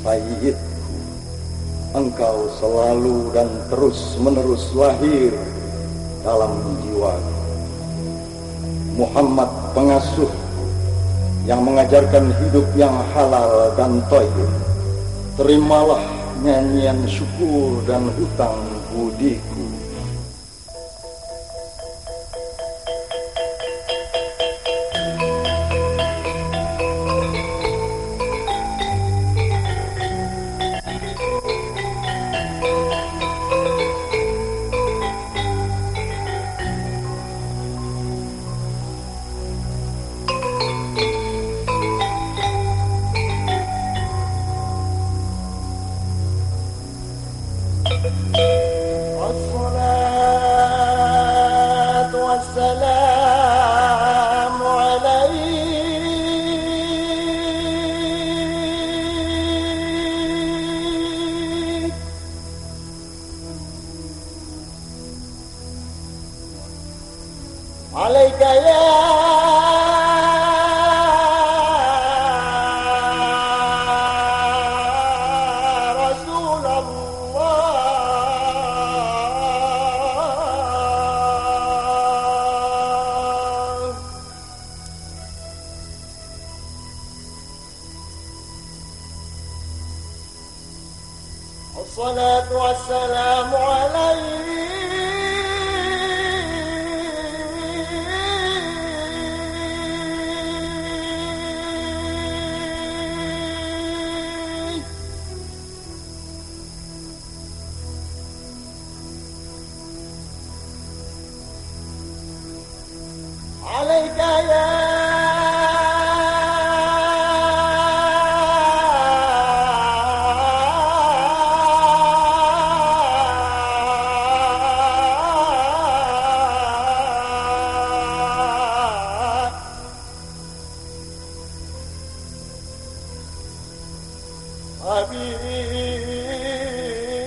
Sayyidku, engkau selalu dan terus-menerus lahir dalam jiwa. Muhammad pengasuh yang mengajarkan hidup yang halal dan toyib. Terimalah nyanyian syukur dan hutang budiku.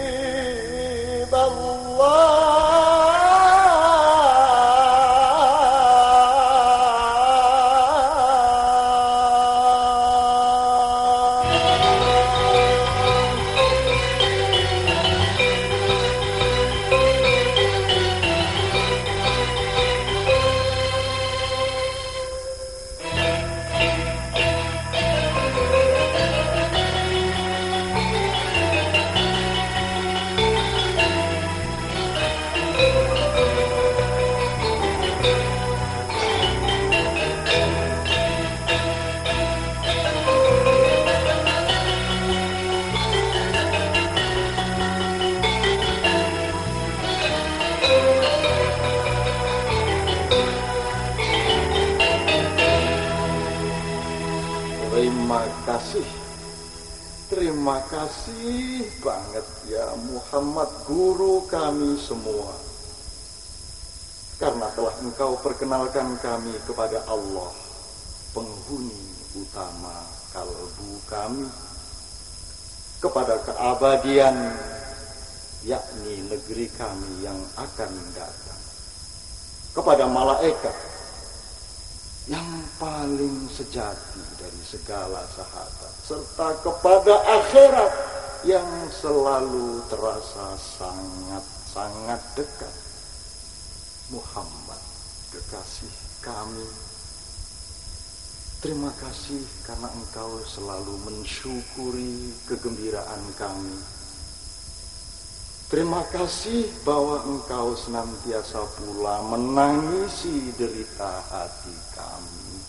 حبيب الله. Terima kasih. Terima kasih banget ya Muhammad guru kami semua. Karena telah engkau perkenalkan kami kepada Allah, penghuni utama kalbu kami. Kepada keabadian, yakni negeri kami yang akan datang. Kepada malaikat, yang paling sejati dari segala sahabat serta kepada akhirat yang selalu terasa sangat-sangat dekat. Muhammad kekasih kami. Terima kasih karena engkau selalu mensyukuri kegembiraan kami Terima kasih bahwa engkau senantiasa pula menangisi derita hati kami.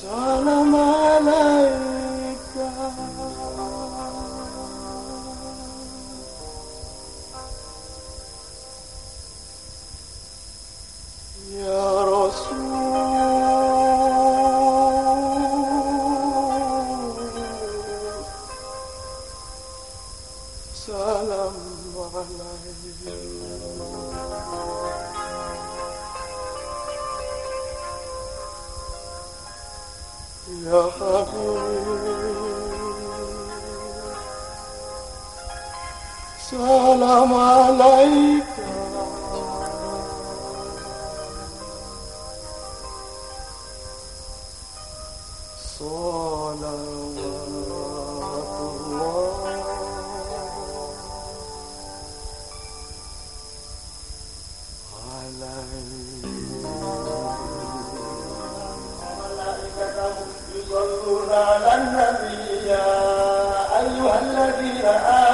Salam alayka. salam alaykum love you. Salam alaikum. يصلون على النبي يا أيها الذين آمنوا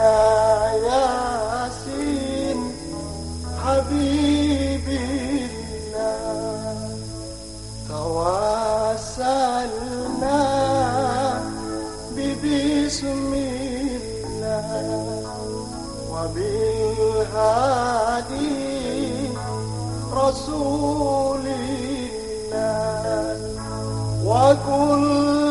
يا ياسين حبيبي الله تواصلنا ببسم الله وبالهادي رسول الله وكل